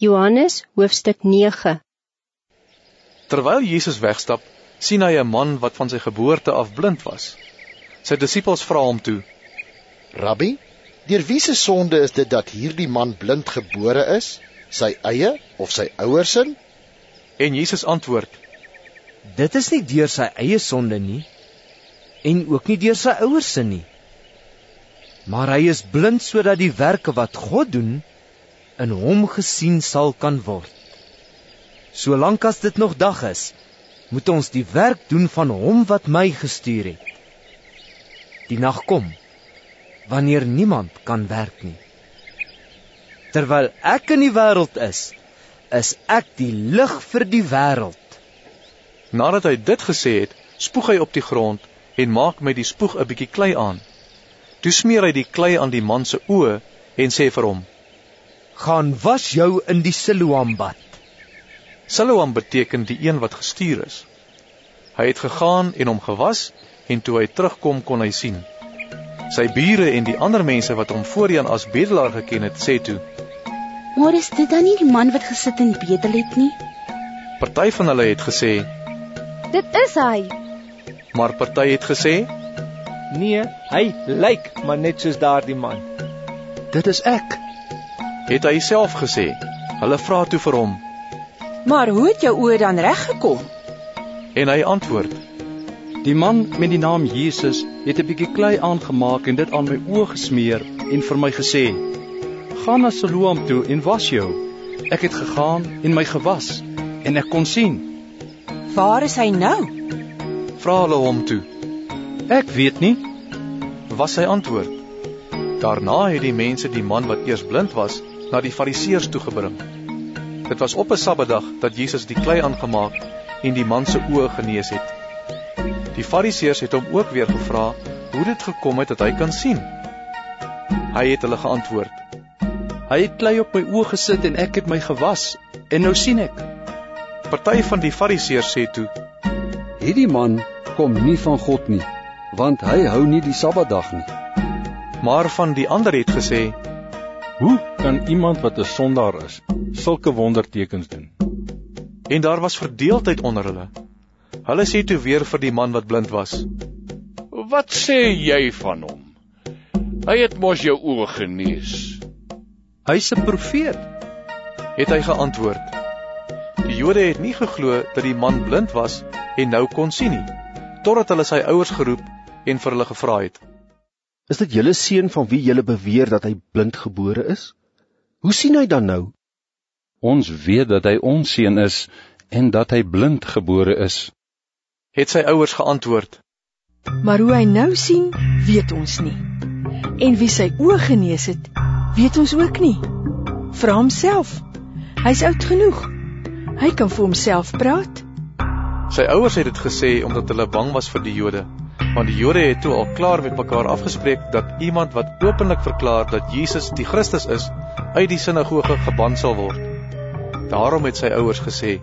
Johannes hoofstuk 9 Terwyl Jesus wegstap, sien hy 'n man wat van sy geboorte af blind was. Sy disippels vra hom toe: Rabbi, deur wie se sonde is dit dat hierdie man blind gebore is? Sy eie of sy ouers se? En Jesus antwoord: Dit is nie deur sy eie sonde nie en ook nie deur sy ouers se nie. Maar hy is blind sodat die werke wat God doen in hom gesien sal kan word. Solank as dit nog dag is, moet ons die werk doen van hom wat my gestuur het. Die nag kom wanneer niemand kan werk nie. Terwyl ek in die wêreld is, is ek die lig vir die wêreld. Nadat hy dit gesê het, spoeg hy op die grond en maak met die spoeg 'n bietjie klei aan. Toe smeer hy die klei aan die man se oë en sê vir hom: gaan was jou in die Siloam bad. Siloam beteken die een wat gestuur is. Hy het gegaan en hom gewas en toe hy terugkom kon hy sien. Sy bure en die ander mense wat hom voorheen as bedelaar geken het, sê toe: "Maar is dit dan nie die man wat gesit en bedel het nie?" Party van hulle het gesê: "Dit is hy." Maar party het gesê: "Nee, hy lyk maar net soos daardie man." "Dit is ek," het hy self gesê. Hulle vra toe vir hom: "Maar hoe het jou oë dan reggekom?" En hy antwoord: "Die man met die naam Jesus het 'n bietjie klei aangemaak en dit aan my oë gesmeer en vir my gesê: "Gaan na Siloam toe en was jou." Ek het gegaan en my gewas en ek kon sien. "Waar is hy nou?" vra hulle hom toe. "Ek weet nie," was sy antwoord. Daarna het die mense die man wat eers blind was, na die fariseërs toegebring. Dit was op 'n Sabbatdag dat Jesus die klei aangemaak en die man se oë genees het. Die fariseërs het hom ook weer gevra hoe dit gekom het dat hy kan sien. Hy het hulle geantwoord: Hy het klei op my oë gesit en ek het my gewas en nou sien ek. Party van die fariseërs sê toe: Hierdie man kom nie van God nie, want hy hou nie die Sabbatdag nie. Maar van die ander het gesê: Hoe kan iemand wat 'n sondaar is, sulke wondertekens doen? En daar was verdeeldheid onder hulle. Hulle sê toe weer vir die man wat blind was: "Wat sê jy van hom? Hy het mos jou oë genees." "Hy's 'n profeet," het hy geantwoord. Die Jode het nie geglo dat die man blind was en nou kon sien nie, totdat hulle sy ouers geroep en vir hulle gevra het: Is dit julle seun van wie julle beweer dat hy blind gebore is? Hoe sien hy dan nou? Ons weet dat hy ons seun is en dat hy blind gebore is. Het sy ouers geantwoord. Maar hoe hy nou sien, weet ons nie. En wie sy oë genees het, weet ons ook nie. Vra homself. Hy's oud genoeg. Hy kan vir homself praat. Sy ouers het dit gesê omdat hulle bang was vir die Jode want die Jode het toe al klaar met mekaar afgespreek dat iemand wat openlik verklaar dat Jesus die Christus is, uit die sinagoge geban sal word. Daarom het sy ouers gesê: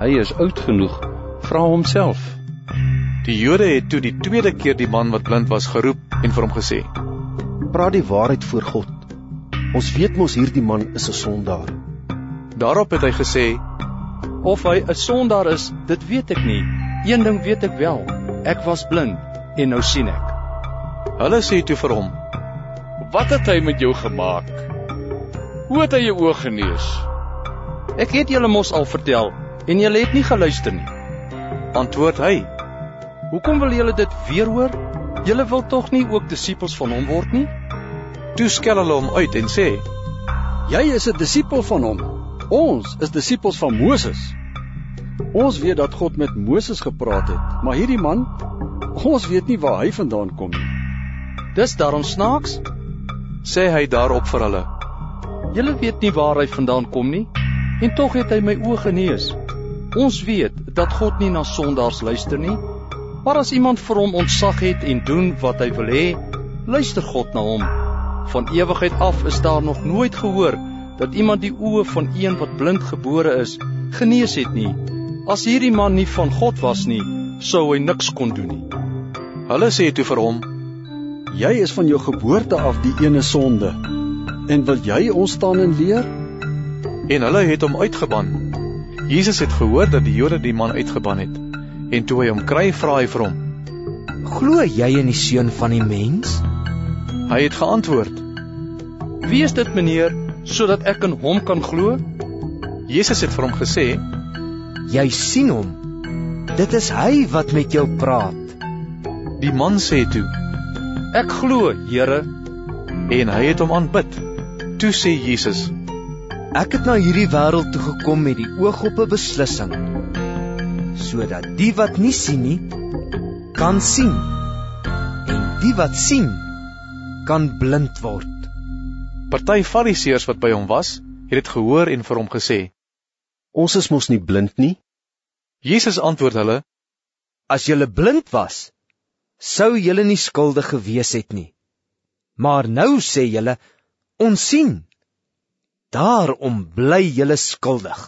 "Hy is oud genoeg, vra hom self." Die Jode het toe die tweede keer die man wat blind was geroep en vir hom gesê: "Praat die waarheid voor God. Ons weet mos hierdie man is 'n sondaar." Daarop het hy gesê: "Of hy 'n sondaar is, dit weet ek nie. Een ding weet ek wel, Ek was blind en nou sien ek. Hulle sê toe vir hom: "Wat het hy met jou gemaak? Hoe het hy jou oë genees?" "Ek het julle mos al vertel en julle het nie geluister nie." Antwoord hy: "Hoekom wil julle dit weer hoor? Julle wil tog nie ook disippels van hom word nie?" Toe skel hulle hom uit en sê: "Jy is 'n disipel van hom. Ons is disippels van Moses." Ons weet dat God met Moses gepraat het, maar hierdie man, ons weet nie waar hy vandaan kom nie. Dis daarom snaaks, sê hy daarop vir hulle. Julle weet nie waar hy vandaan kom nie, en tog het hy my oë genees. Ons weet dat God nie na sondaars luister nie, maar as iemand vir hom ontzag het en doen wat hy wil hê, luister God na hom. Van ewigheid af is daar nog nooit gehoor dat iemand die oë van een wat blind gebore is, genees het nie. As hierdie man nie van God was nie, sou hy niks kon doen nie. Hulle sê toe vir hom: Jy is van jou geboorte af die ene sonde en wil jy ons staan en leer? en hulle het hom uitgeban. Jesus het gehoor dat die Jode die man uitgeban het. En toe hy hom kry, vra hy vir hom: "Glo jy in die seun van die mens?" Hy het geantwoord: "Wie is dit, meneer, sodat ek in hom kan glo?" Jesus het vir hom gesê: "Jy sien hom. Dit is hy wat met jou praat." Die man sê toe: "Ek glo, Here." En hy het hom aanbid. Toe sê Jesus: Ek het na hierdie wêreld toe gekom met die oog op 'n beslissing sodat die wat nie sien nie kan sien en die wat sien kan blind word. Party Fariseërs wat by hom was, het dit gehoor en vir hom gesê: Ons is mos nie blind nie. Jesus antwoord hulle: As julle blind was, sou julle nie skuldig gewees het nie. Maar nou sê julle: Ons sien. Daarom bly julle skuldig.